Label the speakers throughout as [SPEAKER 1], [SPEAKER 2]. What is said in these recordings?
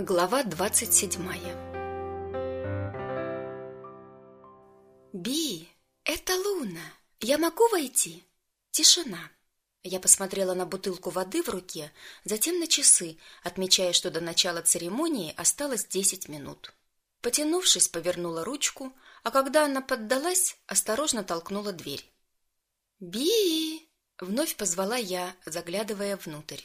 [SPEAKER 1] Глава двадцать седьмая «Би, это Луна! Я могу войти?» Тишина. Я посмотрела на бутылку воды в руке, затем на часы, отмечая, что до начала церемонии осталось десять минут. Потянувшись, повернула ручку, а когда она поддалась, осторожно толкнула дверь. «Би!» — вновь позвала я, заглядывая внутрь.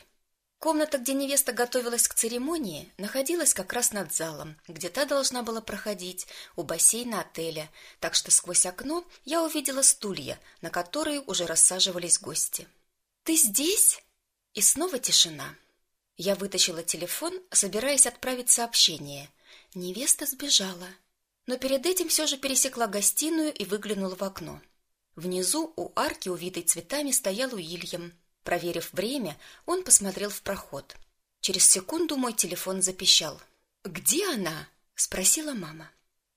[SPEAKER 1] Комната, где невеста готовилась к церемонии, находилась как раз над залом, где та должна была проходить, у бассейна отеля, так что сквозь окно я увидела стулья, на которые уже рассаживались гости. «Ты здесь?» И снова тишина. Я вытащила телефон, собираясь отправить сообщение. Невеста сбежала. Но перед этим все же пересекла гостиную и выглянула в окно. Внизу у арки, увитой цветами, стоял Уильям, Проверив время, он посмотрел в проход. Через секунду мой телефон запищал. «Где она?» – спросила мама.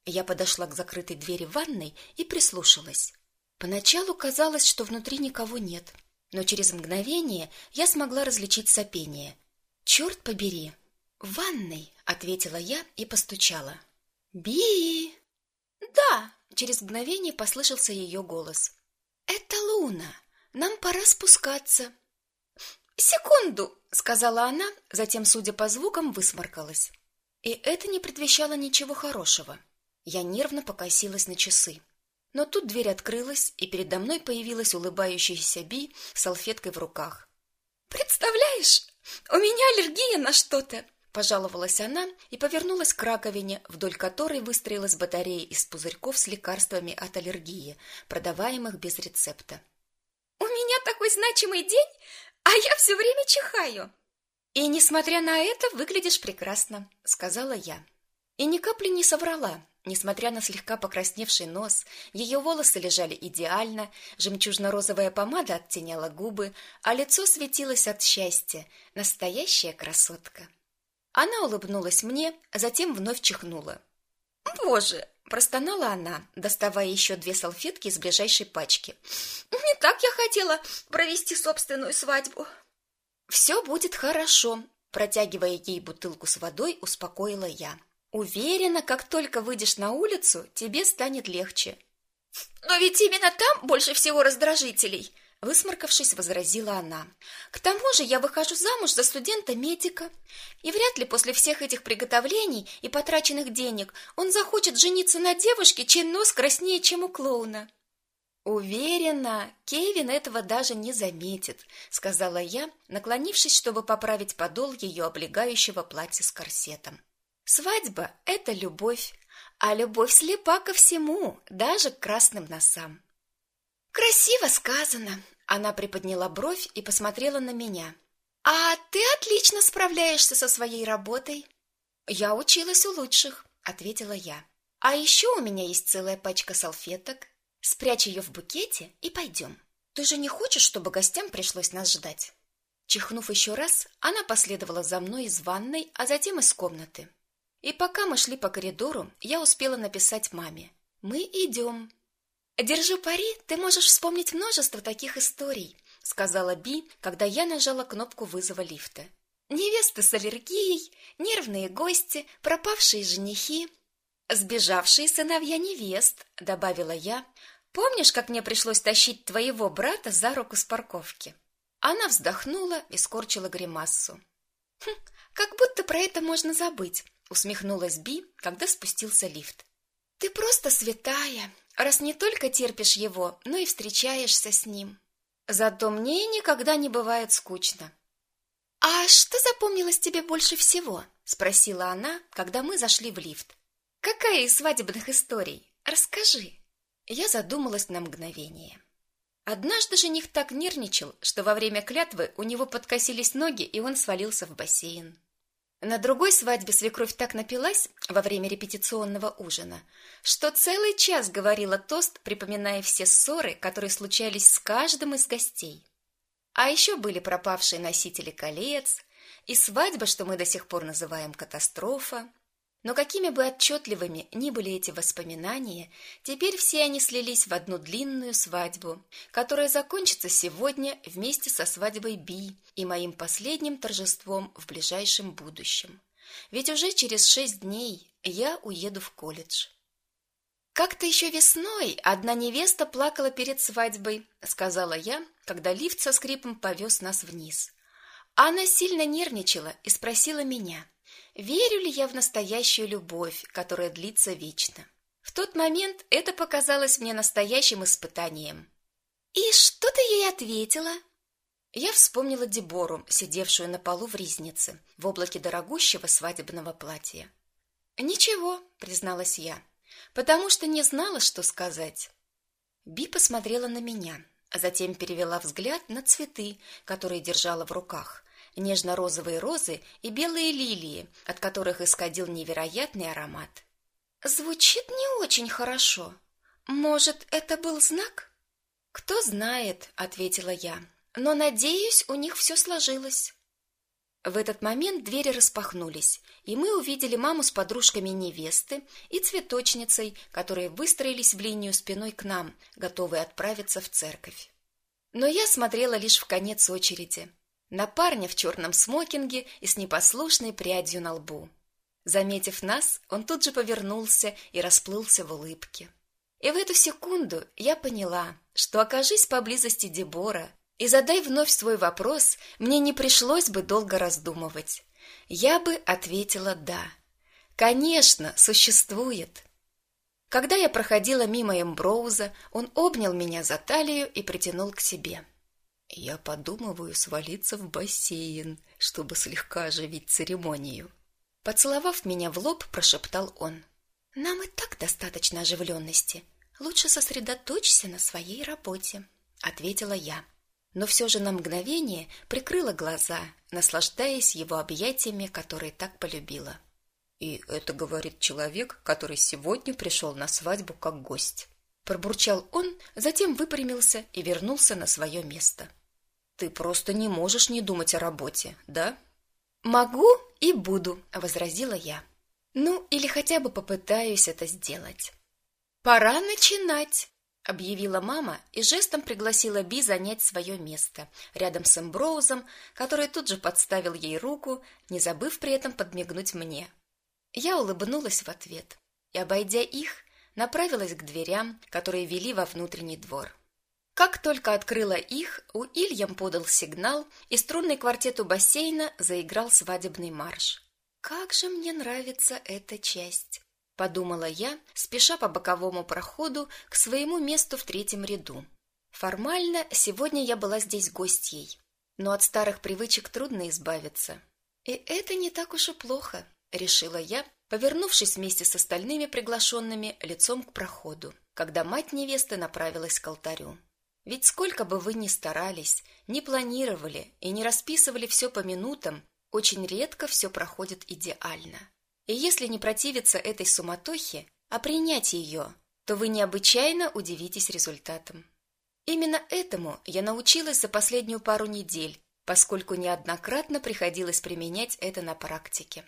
[SPEAKER 1] Я подошла к закрытой двери ванной и прислушалась. Поначалу казалось, что внутри никого нет, но через мгновение я смогла различить сопение. «Черт побери!» «В ванной!» – ответила я и постучала. «Би!» «Да!» – через мгновение послышался ее голос. «Это Луна!» Нам пора спускаться. Секунду, сказала она, затем, судя по звукам, высморкалась. И это не предвещало ничего хорошего. Я нервно покосилась на часы. Но тут дверь открылась, и передо мной появилась улыбающаяся Би с салфеткой в руках. Представляешь, у меня аллергия на что-то, пожаловалась она и повернулась к раковине, вдоль которой выстроилась батарея из пузырьков с лекарствами от аллергии, продаваемых без рецепта. Меня такой значимый день, а я все время чихаю. И несмотря на это, выглядишь прекрасно, сказала я. И ни капли не соврала. Несмотря на слегка покрасневший нос, ее волосы лежали идеально, жемчужно-розовая помада оттеняла губы, а лицо светилось от счастья. Настоящая красотка. Она улыбнулась мне, а затем вновь чихнула. Боже, простонала она, доставая еще две салфетки из ближайшей пачки. Не так я хотела провести собственную свадьбу. «Все будет хорошо, протягивая ей бутылку с водой, успокоила я. Уверена, как только выйдешь на улицу, тебе станет легче. Но ведь именно там больше всего раздражителей, Высморкавшись, возразила она. К тому же я выхожу замуж за студента-медика, и вряд ли после всех этих приготовлений и потраченных денег он захочет жениться на девушке, чей нос краснее, чем у клоуна. Уверена, Кевин этого даже не заметит, сказала я, наклонившись, чтобы поправить подол ее облегающего платья с корсетом. Свадьба это любовь, а любовь слепа ко всему, даже к красным носам. Красиво сказано. Она приподняла бровь и посмотрела на меня. А ты отлично справляешься со своей работой. Я училась у лучших, ответила я. А еще у меня есть целая пачка салфеток. Спрячь ее в букете и пойдем. Ты же не хочешь, чтобы гостям пришлось нас ждать? Чихнув еще раз, она последовала за мной из ванной, а затем из комнаты. И пока мы шли по коридору, я успела написать маме: "Мы идем». Держу пари, ты можешь вспомнить множество таких историй, сказала Би, когда я нажала кнопку вызова лифта. Невесты с аллергией, нервные гости, пропавшие женихи, сбежавшие сыновья невест, добавила я. Помнишь, как мне пришлось тащить твоего брата за руку с парковки? Она вздохнула и скорчила гримасу. Хм, как будто про это можно забыть, усмехнулась Би, когда спустился лифт. Ты просто святая, раз не только терпишь его, но и встречаешься с ним. Зато мне никогда не бывает скучно. А что запомнилось тебе больше всего? спросила она, когда мы зашли в лифт. Какая из свадебных историй? Расскажи. Я задумалась на мгновение. Однажды жених так нервничал, что во время клятвы у него подкосились ноги, и он свалился в бассейн. На другой свадьбе свекровь так напилась во время репетиционного ужина, что целый час говорила тост, припоминая все ссоры, которые случались с каждым из гостей. А еще были пропавшие носители колец и свадьба, что мы до сих пор называем катастрофа, но какими бы отчетливыми ни были эти воспоминания, теперь все они слились в одну длинную свадьбу, которая закончится сегодня вместе со свадьбой Би и моим последним торжеством в ближайшем будущем. ведь уже через шесть дней я уеду в колледж. Как-то еще весной одна невеста плакала перед свадьбой, сказала я, когда лифт со скрипом повез нас вниз. Она сильно нервничала и спросила меня, верю ли я в настоящую любовь, которая длится вечно. В тот момент это показалось мне настоящим испытанием. И что ты ей ответила? Я вспомнила Дебору, сидевшую на полу в ризнице, в облаке дорогущего свадебного платья. «Ничего», — призналась я, — «потому что не знала, что сказать». Би посмотрела на меня, а затем перевела взгляд на цветы, которые держала в руках, нежно-розовые розы и белые лилии, от которых исходил невероятный аромат. «Звучит не очень хорошо. Может, это был знак?» «Кто знает», — ответила я, но, надеюсь, у них все сложилось. В этот момент двери распахнулись, и мы увидели маму с подружками невесты и цветочницей, которые выстроились в линию спиной к нам, готовые отправиться в церковь. Но я смотрела лишь в конец очереди, на парня в черном смокинге и с непослушной прядью на лбу. Заметив нас, он тут же повернулся и расплылся в улыбке. И в эту секунду я поняла, что окажись поблизости Дебора, и задай вновь свой вопрос, мне не пришлось бы долго раздумывать. Я бы ответила «да». Конечно, существует. Когда я проходила мимо Эмброуза, он обнял меня за талию и притянул к себе. Я подумываю свалиться в бассейн, чтобы слегка оживить церемонию. Поцеловав меня в лоб, прошептал он. «Нам и так достаточно оживленности. Лучше сосредоточься на своей работе», — ответила я но все же на мгновение прикрыла глаза, наслаждаясь его объятиями, которые так полюбила. И это говорит человек, который сегодня пришел на свадьбу как гость. Пробурчал он, затем выпрямился и вернулся на свое место. Ты просто не можешь не думать о работе, да? Могу и буду, возразила я. Ну, или хотя бы попытаюсь это сделать. Пора начинать, объявила мама и жестом пригласила Би занять свое место рядом с Эмброузом, который тут же подставил ей руку, не забыв при этом подмигнуть мне. Я улыбнулась в ответ и, обойдя их, направилась к дверям, которые вели во внутренний двор. Как только открыла их, у Ильям подал сигнал, и струнный квартет у бассейна заиграл свадебный марш. Как же мне нравится эта часть подумала я, спеша по боковому проходу к своему месту в третьем ряду. Формально сегодня я была здесь гостьей, но от старых привычек трудно избавиться. И это не так уж и плохо, решила я, повернувшись вместе с остальными приглашенными лицом к проходу, когда мать невесты направилась к алтарю. Ведь сколько бы вы ни старались, ни планировали и не расписывали все по минутам, очень редко все проходит идеально. И если не противиться этой суматохе, а принять ее, то вы необычайно удивитесь результатом. Именно этому я научилась за последнюю пару недель, поскольку неоднократно приходилось применять это на практике.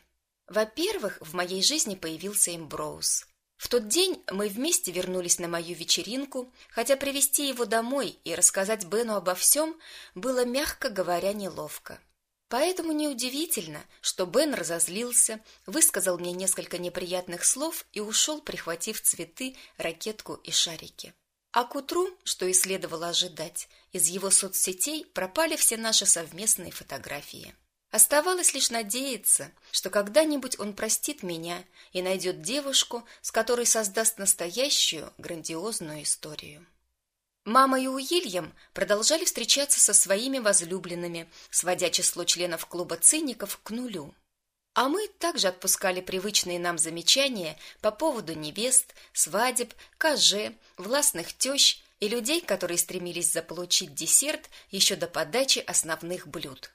[SPEAKER 1] Во-первых, в моей жизни появился Эмброуз. В тот день мы вместе вернулись на мою вечеринку, хотя привести его домой и рассказать Бену обо всем было, мягко говоря, неловко. Поэтому неудивительно, что Бен разозлился, высказал мне несколько неприятных слов и ушел, прихватив цветы, ракетку и шарики. А к утру, что и следовало ожидать, из его соцсетей пропали все наши совместные фотографии. Оставалось лишь надеяться, что когда-нибудь он простит меня и найдет девушку, с которой создаст настоящую грандиозную историю. Мама и Уильям продолжали встречаться со своими возлюбленными, сводя число членов клуба циников к нулю. А мы также отпускали привычные нам замечания по поводу невест, свадеб, каже, властных тещ и людей, которые стремились заполучить десерт еще до подачи основных блюд.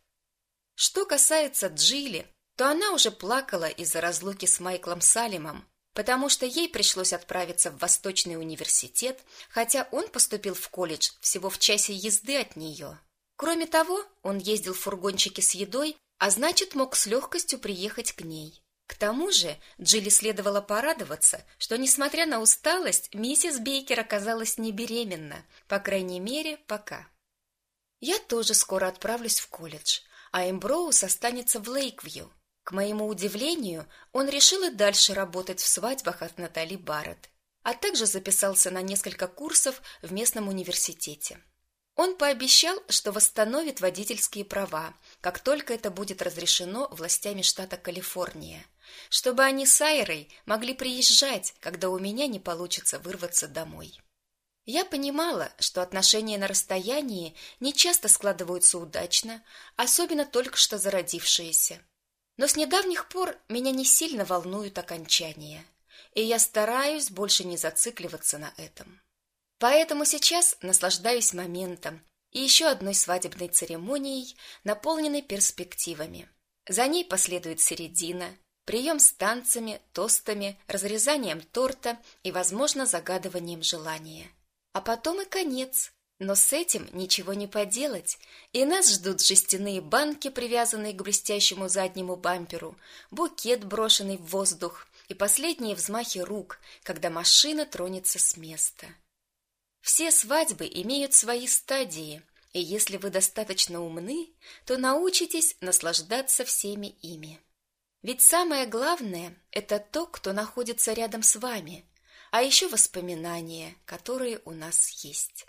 [SPEAKER 1] Что касается Джилли, то она уже плакала из-за разлуки с Майклом Салимом, потому что ей пришлось отправиться в Восточный университет, хотя он поступил в колледж всего в часе езды от нее. Кроме того, он ездил в фургончике с едой, а значит, мог с легкостью приехать к ней. К тому же Джилли следовало порадоваться, что, несмотря на усталость, миссис Бейкер оказалась не беременна, по крайней мере, пока. Я тоже скоро отправлюсь в колледж, а Эмброуз останется в Лейквью. К моему удивлению, он решил и дальше работать в свадьбах от Натали Барретт, а также записался на несколько курсов в местном университете. Он пообещал, что восстановит водительские права, как только это будет разрешено властями штата Калифорния, чтобы они с Айрой могли приезжать, когда у меня не получится вырваться домой. Я понимала, что отношения на расстоянии не часто складываются удачно, особенно только что зародившиеся. Но с недавних пор меня не сильно волнуют окончания, и я стараюсь больше не зацикливаться на этом. Поэтому сейчас наслаждаюсь моментом и еще одной свадебной церемонией, наполненной перспективами. За ней последует середина, прием с танцами, тостами, разрезанием торта и, возможно, загадыванием желания. А потом и конец. Но с этим ничего не поделать, и нас ждут жестяные банки, привязанные к блестящему заднему бамперу, букет, брошенный в воздух, и последние взмахи рук, когда машина тронется с места. Все свадьбы имеют свои стадии, и если вы достаточно умны, то научитесь наслаждаться всеми ими. Ведь самое главное – это то, кто находится рядом с вами, а еще воспоминания, которые у нас есть.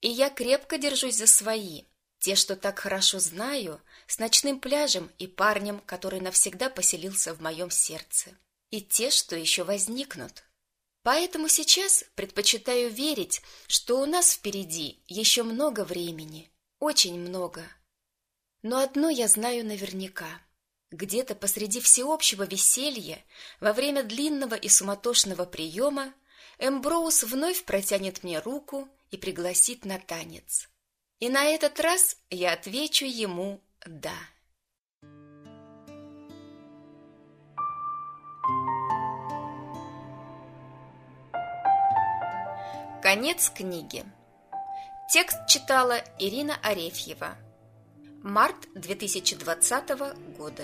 [SPEAKER 1] И я крепко держусь за свои, те, что так хорошо знаю, с ночным пляжем и парнем, который навсегда поселился в моем сердце, и те, что еще возникнут. Поэтому сейчас предпочитаю верить, что у нас впереди еще много времени, очень много. Но одно я знаю наверняка. Где-то посреди всеобщего веселья, во время длинного и суматошного приема, Эмброуз вновь протянет мне руку и пригласит на танец. И на этот раз я отвечу ему «да». Конец книги. Текст читала Ирина Арефьева. Март 2020 года.